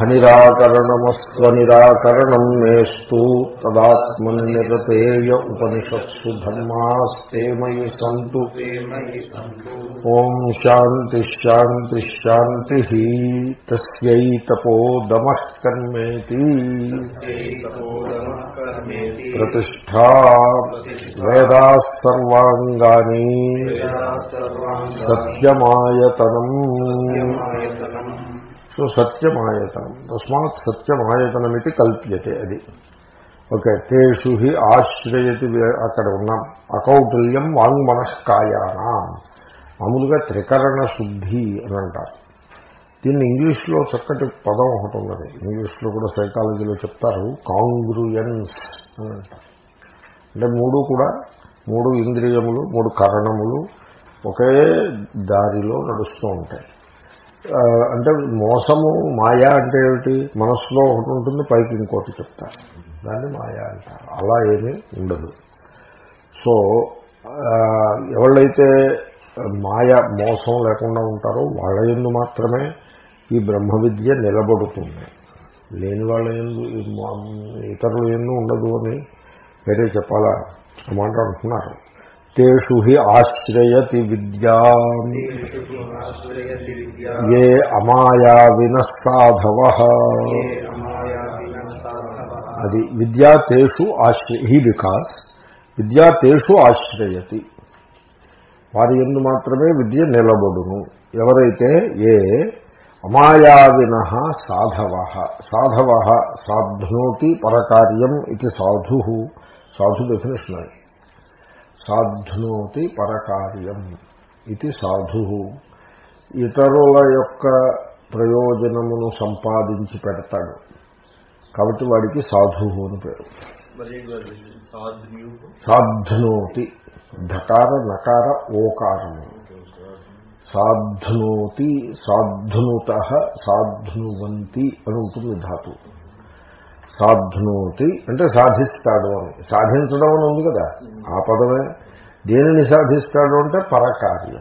అహనిరాకరణమస్వనిరాకరణం మేస్తు తదాత్మనిరతేయ ఉపనిషత్సు ధర్మాస్తే మయి సంతు. ఓం శాంతి శాంతి శాంతి తస్యై తపోదమ ప్రతిష్టా వేదా సర్వాంగాని సత్యమాయతనం. సో సత్యమాయతనం. తస్మాత్ సత్యమాయతనమితి కల్ప్యతే అది. ఓకే తేషు హి ఆశ్రయతి అక్కడ ఉన్నాం అకౌటుల్యం వాంగ్మనస్కాయానా మామూలుగా త్రికరణ శుద్ధి అని అంటారు. దీన్ని ఇంగ్లీష్లో చక్కటి పదం ఒకటి ఉన్నది. ఇంగ్లీష్లో కూడా సైకాలజీలో చెప్తారు కాంగ్రుయన్స్ అని అంటారు. అంటే మూడు కూడా మూడు ఇంద్రియములు మూడు కరణములు ఒకే దారిలో నడుస్తూ ఉంటాయి. అంటే మోసము మాయా అంటే ఏమిటి? మనస్సులో ఒకటి ఉంటుంది పైకి ఇంకోటి చెప్తారు. దాన్ని మాయా అంటారు. అలా ఏమీ ఉండదు. సో ఎవళ్ళైతే మాయ మోసం లేకుండా ఉంటారో వాళ్ళ ఎందు మాత్రమే ఈ బ్రహ్మ విద్య నిలబడుతుంది. లేని వాళ్ళ ఎందు ఇతరుల ఎందు ఉండదు అని వేరే చెప్పాలా? మాట అంటున్నారు. తేషు హి ఆశ్రయతి విద్యా ఏ అమాయా సాధవ అది విద్యా తేషు ఆశ్రయ హీ బికాస్ విద్యా తేషు ఆశ్రయతి. వారి ఎందు మాత్రమే విద్య నిలబడును. ఎవరైతే ఏ అమాయావిన సాధవ సాధవ సాధ్నోతి పరకార్యం ఇది సాధు సాధు డెఫినేషన్ అది. సాధ్నోతి పరకార్యం ఇది సాధు. ఇతరుల యొక్క ప్రయోజనమును సంపాదించి పెడతాడు. కాబట్టి వాడికి సాధువు అని పేరు. సాధ్నోతి. ధకార నకార ఓకారము సాధ్నోతి సాధ్నుత సాధ్నువంతి అని ఉంటుంది ధాతు. సాధ్నోతి అంటే సాధిస్తాడు అని. సాధించడం అని ఉంది కదా. ఆ పదమే. దేనిని సాధిస్తాడు అంటే పరకార్యం.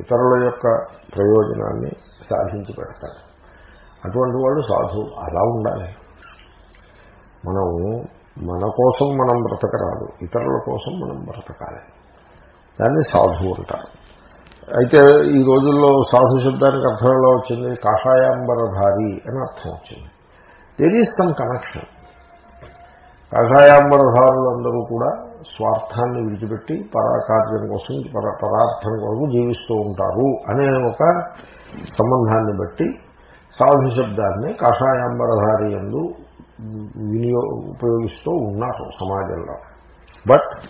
ఇతరుల యొక్క ప్రయోజనాన్ని సాధించి పెడతాడు. అటువంటి వాళ్ళు సాధు. అలా ఉండాలి. మనం మన కోసం మనం బ్రతకరాదు. ఇతరుల కోసం మనం బ్రతకాలి. దాన్ని సాధు అంటారు. అయితే ఈ రోజుల్లో సాధు శబ్దానికి అర్థం ఎలా వచ్చింది? కాషాయాంబరధారి అని అర్థం వచ్చింది. There is some connection. కాషాయాంబరధారులందరూ కూడా స్వార్థాన్ని విడిచిపెట్టి పరాకార్యం కోసం పర పరార్థం కొరకు జీవిస్తూ ఉంటారు అనే ఒక సంబంధాన్ని బట్టి సాధు శబ్దాన్ని కాషాయాంబరధారి ఎందు వినియో ఉపయోగిస్తూ ఉన్నారు సమాజంలో. బట్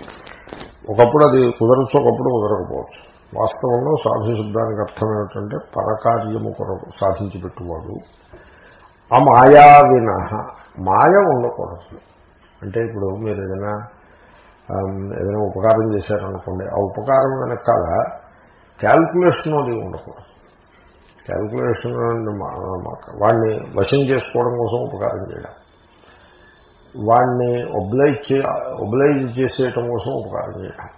ఒకప్పుడు అది కుదరచ్చు ఒకప్పుడు కుదరకపోవచ్చు. వాస్తవంలో సాధు శబ్దానికి అర్థం ఏమిటంటే పరకార్యము కొరకు సాధించి పెట్టువాడు. ఆ మాయా వినహ. మాయ ఉండకూడదు. అంటే ఇప్పుడు మీరు ఏదైనా ఏదైనా ఉపకారం చేశారనుకోండి ఆ ఉపకారం వెనకాల క్యాల్కులేషన్ అది ఉండకూడదు. క్యాల్కులేషన్ వాడిని వశం చేసుకోవడం కోసం ఉపకారం చేయడం. వాడిని ఒబ్లైజ్ చే ఒబ్లైజ్ చేసేయటం కోసం ఉపకారం చేయడం.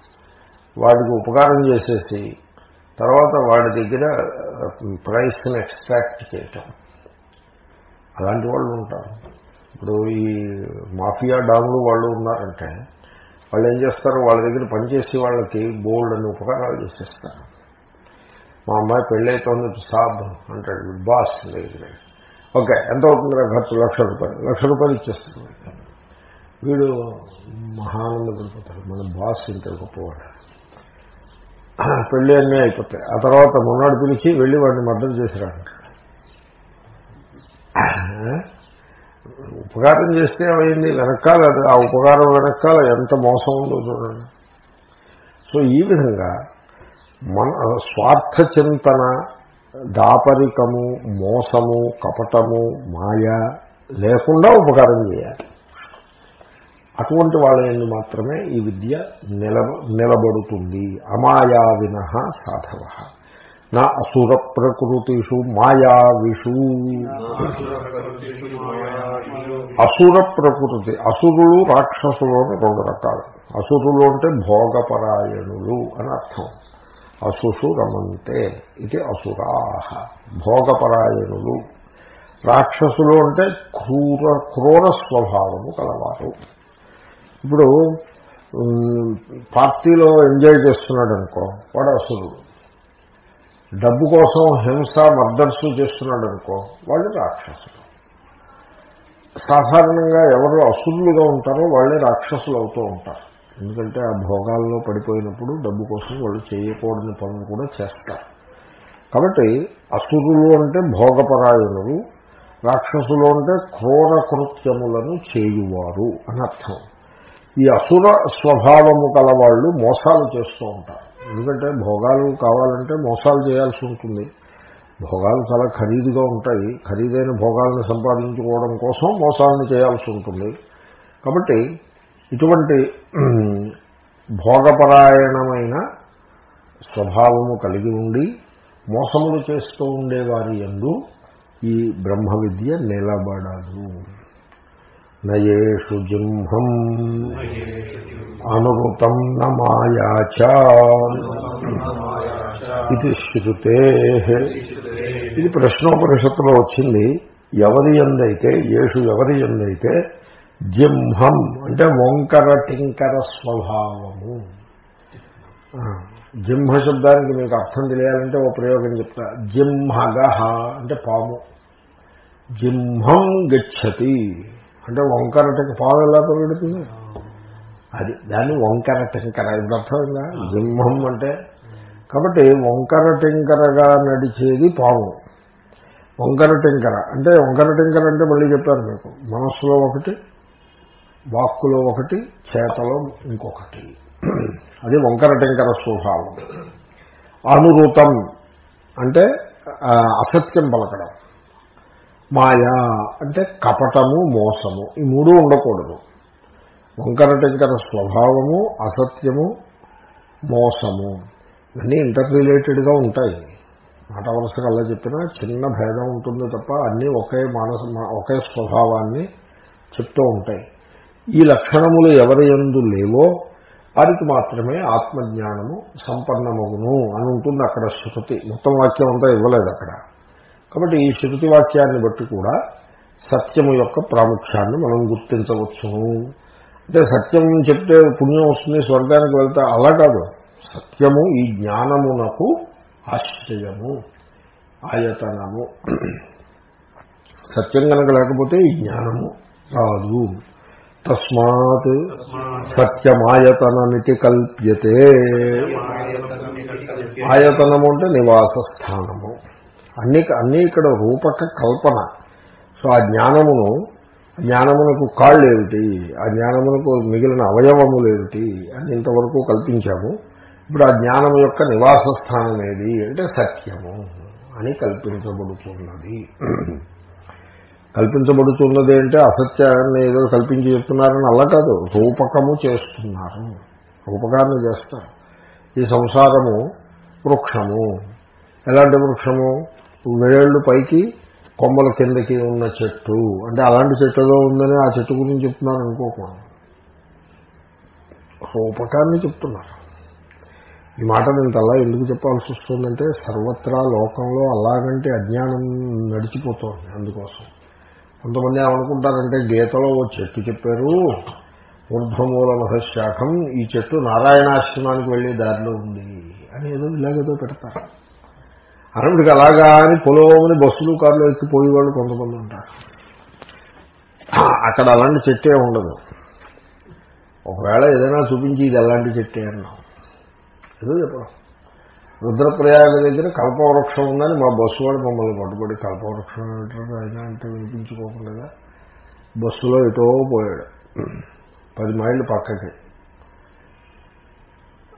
వాడికి ఉపకారం చేసేసి తర్వాత వాడి దగ్గర ప్రైస్ని ఎక్స్ట్రాక్ట్ చేయటం. అలాంటి వాళ్ళు ఉంటారు. ఇప్పుడు ఈ మాఫియా డాములు వాళ్ళు ఉన్నారంటే వాళ్ళు ఏం చేస్తారు? వాళ్ళ దగ్గర పనిచేసే వాళ్ళకి బోల్డ్ అని ఉపకారాలు చేసేస్తారు. మా అమ్మాయి పెళ్ళైతోంది సాబ్ అంటాడు బాస్ దగ్గర ఓకే ఎంత అవుతుందిరా ఖర్చు? లక్ష రూపాయలు. లక్ష రూపాయలు ఇచ్చేస్తుంది వీడు మహానంద పడిపోతాడు మన బాస్ ఇంత గొప్పవాడు. పెళ్ళి అన్నీ అయిపోతాయి. ఆ తర్వాత మొన్నడు పిలిచి వెళ్ళి వాడిని మద్దతు చేసిరాడు ఉపకారం చేస్తే అయింది వెనకాల ఆ ఉపకారం వెనకాల ఎంత మోసం ఉందో చూడండి. సో ఈ విధంగా మన స్వార్థ చింతన దాపరికము మోసము కపటము మాయ లేకుండా ఉపకారం చేయాలి. అటువంటి వాళ్ళని మాత్రమే ఈ విద్య నిలబ నిలబడుతుంది. అమాయావిన సాధవ. నా అసుర ప్రకృతిషు మాయావిషు. అసుర ప్రకృతి అసురులు రాక్షసులు అని రెండు రకాలు. అసురులు అంటే భోగపరాయణులు అని అర్థం. అసుషు రమంతే ఇది అసురాహ భోగపరాయణులు. రాక్షసులు అంటే క్రూర క్రూర స్వభావము కలవారు. ఇప్పుడు పార్టీలో ఎంజాయ్ చేస్తున్నాడు అనుకో వాడు అసురుడు. డబ్బు కోసం హింస మర్దర్సు చేస్తున్నాడు అనుకో వాళ్ళు రాక్షసులు. సాధారణంగా ఎవరు అసురులుగా ఉంటారో వాళ్ళే రాక్షసులు అవుతూ ఉంటారు. ఎందుకంటే ఆ భోగాల్లో పడిపోయినప్పుడు డబ్బు కోసం వాళ్ళు చేయకూడని పనులు కూడా చేస్తారు. కాబట్టి అసురులు అంటే భోగపరాయణులు రాక్షసులు అంటే క్రూర కృత్యములను చేయువారు అని అర్థం. ఈ అసుర స్వభావము కలవాళ్ళు మోసాలు చేస్తూ ఉంటారు. ఎందుకంటే భోగాలు కావాలంటే మోసాలు చేయాల్సి ఉంటుంది. భోగాలు చాలా ఖరీదుగా ఉంటాయి. ఖరీదైన భోగాలను సంపాదించుకోవడం కోసం మోసాలను చేయాల్సి ఉంటుంది. కాబట్టి ఇటువంటి భోగపరాయణమైన స్వభావము కలిగి ఉండి మోసములు చేస్తూ ఉండేవారి ఎందు ఈ బ్రహ్మ విద్య నిలబడదు. నయేషు జింహం అనుమృతం నమాయాచ ఇది శృతే. ఇది ప్రశ్నోపనిషత్తులో వచ్చింది. ఎవరి ఎందైతే యేసు ఎవరి ఎందైతే జింహం అంటే వంకర టింకర స్వభావము. జింహ శబ్దానికి మీకు అర్థం తెలియాలంటే ఓ ప్రయోగం చెప్తా. జింహగహ అంటే పాము. జింహం గచ్చతి. అంటే వంకర టింక పాము ఎలా పరిగెడుతుంది అది దాన్ని వంకర టింకర ఇది అర్థమైందా? జింహం అంటే? కాబట్టి వంకర టింకరగా నడిచేది పాము. వంకర టింకర అంటే వంకర టింకర అంటే మళ్ళీ చెప్పారు మీకు. మనస్సులో ఒకటి వాక్కులో ఒకటి చేతలో ఇంకొకటి. అది వంకర టింకర స్వభావం. అనురూతం అంటే అసత్యం పలకడం. మాయా అంటే కపటము మోసము. ఈ మూడు ఉండకూడదు. వంకరటంకర స్వభావము అసత్యము మోసము. ఇవన్నీ ఇంటర్ రిలేటెడ్గా ఉంటాయి. మాట వరుసగా అలా చెప్పినా చిన్న భేదం ఉంటుంది తప్ప అన్నీ ఒకే మానస ఒకే స్వభావాన్ని చెప్తూ ఉంటాయి. ఈ లక్షణములు ఎవరి ఎందు లేవో వారికి మాత్రమే ఆత్మజ్ఞానము సంపన్నమగును అని ఉంటుంది అక్కడ శృతి. మొత్తం వాక్యం అంతా ఇవ్వలేదు అక్కడ. కాబట్టి ఈ శృతి వాక్యాన్ని బట్టి కూడా సత్యము యొక్క ప్రాముఖ్యాన్ని మనం గుర్తించవచ్చును అంటే సత్యం చెప్తే పుణ్యం వస్తుంది స్వర్గానికి వెళ్తే అలా కాదు. సత్యము ఈ జ్ఞానమునకు ఆశ్రయము ఆయతనము. సత్యం కనుక లేకపోతే ఈ జ్ఞానము రాదు. తస్మాత్ సత్యమాయతనమితి కల్ప్యతే. ఆయతనము అంటే నివాస స్థానము అన్ని అన్నీ ఇక్కడ రూపక కల్పన. సో ఆ జ్ఞానమును జ్ఞానమునకు కాళ్ళేమిటి? ఆ జ్ఞానమునకు మిగిలిన అవయవములేమిటి? అని ఇంతవరకు కల్పించాము. ఇప్పుడు ఆ జ్ఞానం యొక్క నివాస స్థానం ఏది? అంటే సత్యము అని కల్పించబడుతున్నది. కల్పించబడుతున్నది అంటే అసత్యాన్ని ఏదో కల్పించి చెప్తున్నారని అలా కాదు. రూపకము చేస్తున్నారు. రూపకాన్ని చేస్తారు. ఈ సంసారము వృక్షము. ఎలాంటి వృక్షము? వేళ్ళు పైకి కొమ్మల కిందకి ఉన్న చెట్టు. అంటే అలాంటి చెట్టులో ఉందని ఆ చెట్టు గురించి చెప్తున్నారు అనుకోకూడదు. రూపకాన్ని చెప్తున్నారు. ఈ మాట నేను అలా ఎందుకు చెప్పాల్సి వస్తుందంటే సర్వత్రా లోకంలో అలాగంటే అజ్ఞానం నడిచిపోతుంది అందుకోసం. కొంతమంది ఏమనుకుంటారంటే గీతలో ఓ చెట్టు చెప్పారు ఊర్ధ్వమూల మహశాఖం ఈ చెట్టు నారాయణాశ్రమానికి వెళ్ళే దారిలో ఉంది అని ఏదో ఇలాగేదో పెడతారు. అరవిడికి అలాగా అని పొలవని బస్సులు కార్లు ఎక్కిపోయేవాళ్ళు కొంతమంది ఉంటారు. అక్కడ అలాంటి చెట్టే ఉండదు. ఒకవేళ ఏదైనా చూపించి ఇది అలాంటి చెట్టే అన్నాం. ఏదో చెప్పడం రుద్రప్రయాగ దగ్గర కల్పవృక్షం ఉందని మా బస్సు వాడు మమ్మల్ని పట్టుబడి కల్పవృక్షం ఏమిటారు అయినా అంటే వినిపించుకోకుండా బస్సులో ఎటో పోయాడు. పది మైళ్ళు పక్కకి.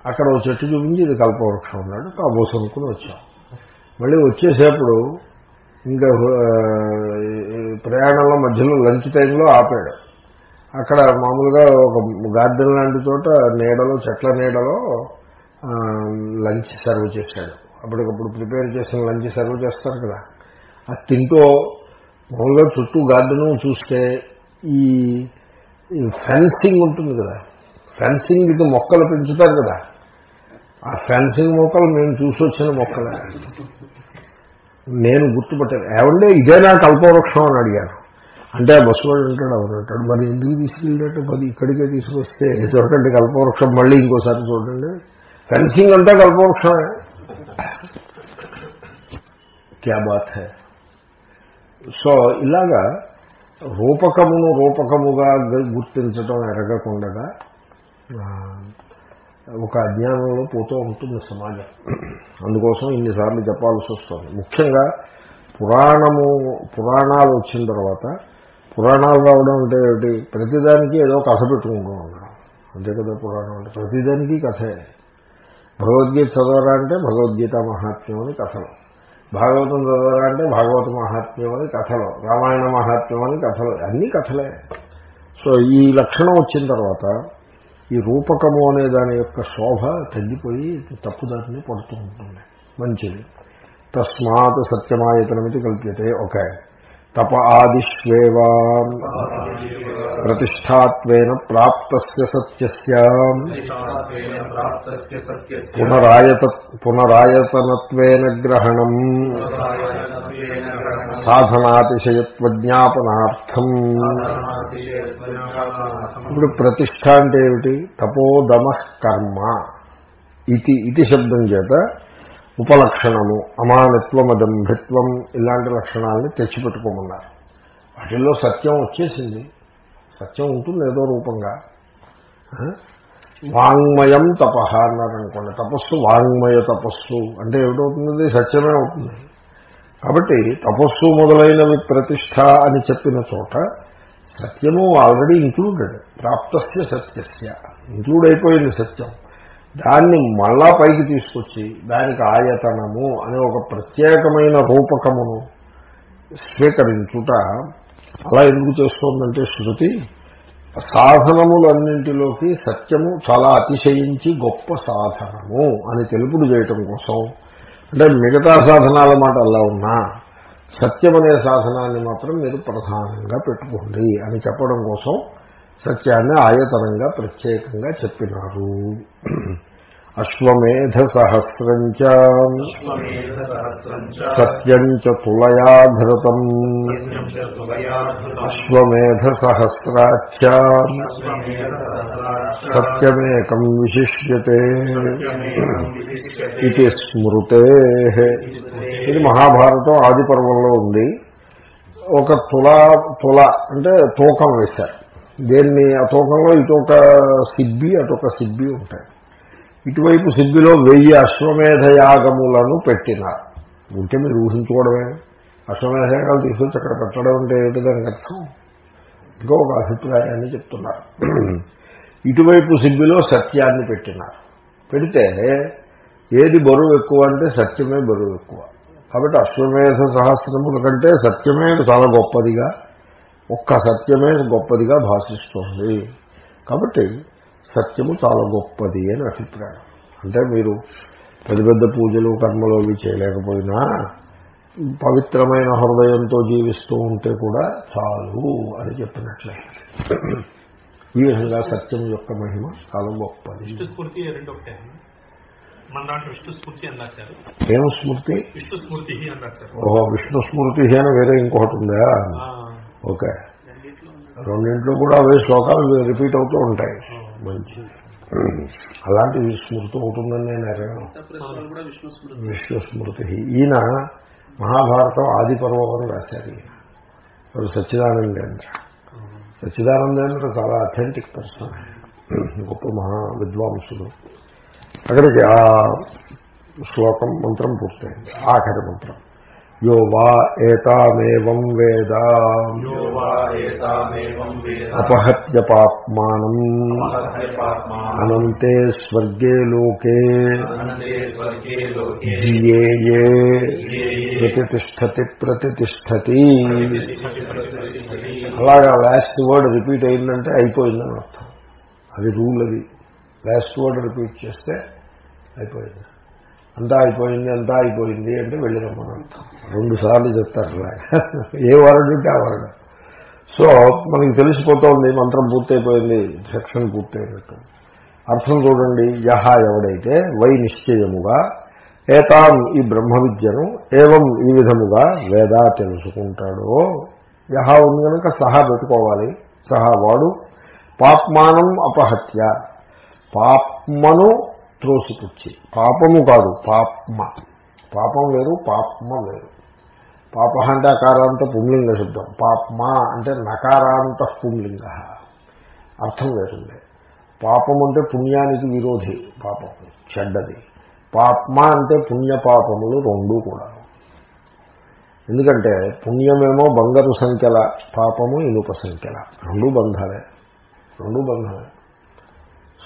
అక్కడ ఓ చెట్టు చూపించి ఇది కల్పవృక్షం ఉన్నాడు ఆ బస్సు అనుకుని వచ్చాం. మళ్ళీ వచ్చేసేప్పుడు ఇంకా ప్రయాణంలో మధ్యలో లంచ్ టైంలో ఆపాడు. అక్కడ మామూలుగా ఒక గార్డెన్ లాంటి చోట నీడలో చెట్ల నీడలో లంచ్ సర్వ్ చేశాడు. అప్పటికప్పుడు ప్రిపేర్ చేసిన లంచ్ సర్వ్ చేస్తారు కదా. అది తింటూ మామూలుగా చుట్టూ గార్డెను చూస్తే ఈ ఈ ఫెన్సింగ్ ఉంటుంది కదా. ఫెన్సింగ్ ఇది మొక్కలు పెంచుతారు కదా. ఆ ఫెన్సింగ్ మొక్కలు మేము చూసొచ్చిన మొక్కలే. నేను గుర్తుపట్టాను ఏమంటే ఇదేనా కల్పవృక్షం అని అడిగాను అంటే బస్సువాడు అంటాడు అవును అంటాడు. మరి ఎందుకు తీసుకెళ్ళినట్టు మరి ఇక్కడికే తీసుకొస్తే చూడండి కల్పవృక్షం మళ్ళీ ఇంకోసారి చూడండి. ఫెన్సింగ్ అంతా కల్పవృక్షమే. క్యా బాత్ హే? సో ఇలాగా రూపకమును రూపకముగా గుర్తించడం ఎరగకుండగా ఒక అజ్ఞానంలో పోతూ ఉంటుంది సమాజం. అందుకోసం ఇన్నిసార్లు చెప్పాల్సి వస్తుంది. ముఖ్యంగా పురాణము పురాణాలు వచ్చిన తర్వాత పురాణాలు రావడం అంటే ఏమిటి? ప్రతిదానికి ఏదో కథ పెట్టుకుంటూ ఉండడం. అంతే కదా పురాణం అంటే? ప్రతిదానికి కథే. భగవద్గీత చదవరా అంటే భగవద్గీత మహాత్మ్యం అని కథలు. భాగవతం చదవరా అంటే భాగవత మహాత్మ్యం అని కథలు. రామాయణ మహాత్మ్యం అని కథలు. అన్నీ కథలే. సో ఈ లక్షణం వచ్చిన తర్వాత ఈ రూపకము అనే దాని యొక్క శోభ తగ్గిపోయి తప్పుదారిని పడుతూ ఉంటుంది. మంచిది. తస్మాత్ సత్యమాయతనమితి కల్ప్యతే. ఓకే. తప ఆదిష్వేవా. ప్రతిష్టాత్వేన ప్రాప్తస్య సత్యస్య. పునరాయత పునరాయతనత్వేన గ్రహణం. సాధనాతిశయత్వజ్ఞాపనార్థం. ఇప్పుడు ప్రతిష్ట అంటే ఏమిటి? తపోదమ కర్మ. ఇది ఇది శబ్దం చేత ఉపలక్షణము అమానత్వం దంభిత్వం ఇలాంటి లక్షణాలని తెచ్చిపెట్టుకోమన్నారు. వాటిల్లో సత్యం వచ్చేసింది. సత్యం ఉంటుంది ఏదో రూపంగా. వాంగ్మయం తప అన్నారనుకోండి తపస్సు వాంగ్మయ తపస్సు అంటే ఏమిటవుతుంది? సత్యమే అవుతుంది. కాబట్టి తపస్సు మొదలైనవి ప్రతిష్ట అని చెప్పిన చోట సత్యము ఆల్రెడీ ఇంక్లూడెడ్ ప్రాప్తస్య సత్యస్య. ఇంక్లూడ్ అయిపోయింది సత్యం. దాన్ని మళ్ళా పైకి తీసుకొచ్చి దానికి ఆయతనము అనే ఒక ప్రత్యేకమైన రూపకమును స్వీకరించుట అలా ఎందుకు చేస్తోందంటే శృతి సాధనములన్నింటిలోకి సత్యము చాలా అతిశయించి గొప్ప సాధనము అని తెలుపుడు చేయటం కోసం. అంటే మిగతా సాధనాల మాట అలా ఉన్నా సత్యం అనే సాధనాన్ని మాత్రం మీరు ప్రధానంగా పెట్టుకోండి అని చెప్పడం కోసం సత్యాన్ని ఆయతనంగా ప్రత్యేకంగా చెప్పినారు. అశ్వమేధ సహస్రం సత్యం చ తులయా ధృతం అశ్వమేధ సహస్రాచ సత్యమేకం విశిష్యతే. ఇది స్మృతే. ఇది మహాభారతం ఆది పర్వంలో ఉంది. ఒక తుల తుల అంటే తూకం వేశారు. దేన్ని ఆ తూకంలో ఇటొక సిబ్బి అటొక సిబ్బి ఉంటాయి. ఇటువైపు సిబ్బిలో వెయ్యి అశ్వమేధ యాగములను పెట్టినారు. ఉంటే మీరు ఊహించుకోవడమే. అశ్వమేధ యాగాలు తీసుకొచ్చి అక్కడ పెట్టడం అంటే ఏంటి దానికి అర్థం? ఇంకో ఒక అభిప్రాయాన్ని చెప్తున్నారు. ఇటువైపు సిబ్బిలో సత్యాన్ని పెట్టినారు. పెడితే ఏది బరువు ఎక్కువ అంటే సత్యమే బరువు ఎక్కువ. కాబట్టి అశ్వమేధ సహస్రముల కంటే సత్యమే చాలా గొప్పదిగా ఒక్క సత్యమే గొప్పదిగా భాషిస్తుంది. కాబట్టి సత్యము చాలా గొప్పది అని అభిప్రాయం. అంటే మీరు పెద్ద పెద్ద పూజలు కర్మలు అవి చేయలేకపోయినా పవిత్రమైన హృదయంతో జీవిస్తూ ఉంటే కూడా చాలు అని చెప్పినట్లే. ఈ విధంగా సత్యం యొక్క మహిమ చాలా గొప్పది. విష్ణు స్మృతి ఏం స్మృతి విష్ణు ఓహో విష్ణు స్మృతి అని వేరే ఇంకొకటి ఉందా? ఓకే. రెండింట్లో కూడా అవే శ్లోకాలు రిపీట్ అవుతూ ఉంటాయి. మంచి. అలాంటి స్మృతి అవుతుందని నేను ఎరగను విష్ణు స్మృతి ఈయన మహాభారతం ఆది పర్వం రాశారు ఈయన. వారు సచ్చిదానందేంద్ర సచ్చిదానందేంద్ర చాలా అథెంటిక్ పర్సన్ గొప్ప మహా విద్వాంసుడు. అక్కడికి ఆ శ్లోకం మంత్రం పూర్తయింది. ఆఖరి మంత్రం. यो वा एतामेवम् वेद అపహత్య పాప్మానం महत्यपात्मानम् అనంతే స్వర్గే లోకే अनन्ते स्वर्गे लोके జియేయే ये ప్రతిష్టతి ప్రతిష్టతి तिष्ठति प्रतिष्ठति అలాగా లాస్ట్ వర్డ్ రిపీట్ అయిందంటే అయిపోయిందని అర్థం అది రూల్ అది లాస్ట్ వర్డ్ రిపీట్ చేస్తే అయిపోయింది అంతా అయిపోయింది అంతా అయిపోయింది అంటే వెళ్ళిరమ్మని అర్థం రెండు సార్లు చెప్తారు ఏ వరడు ఉంటే ఆ వరడు సో మనకి తెలిసిపోతోంది మంత్రం పూర్తయిపోయింది సెక్షన్ పూర్తయినట్టు. అర్థం చూడండి యహ ఎవడైతే వై నిశ్చయముగా ఏతాం ఈ బ్రహ్మ విద్యను ఏవం ఈ విధముగా వేద తెలుసుకుంటాడో యహ ఉంది కనుక సహా పెట్టుకోవాలి. సహా వాడు పాప్మానం అపహత్య. పాప్మను త్రోసిపుచ్చి. పాపము కాదు పాప్మ. పాపం వేరు పాప్మ వేరు. పాప అంటే అకారాంత పుంలింగ శబ్దం. పాప్మ అంటే నకారాంత పుంలింగ. అర్థం వేరుంది పాపం అంటే పుణ్యానికి విరోధి పాపం చెడ్డది. పాప్మ అంటే పుణ్యపాపములు రెండు కూడా. ఎందుకంటే పుణ్యమేమో బంగారు సంఖ్యల పాపము ఇనుప సంఖ్యల. రెండు బంధాలే. రెండు బంధాలే.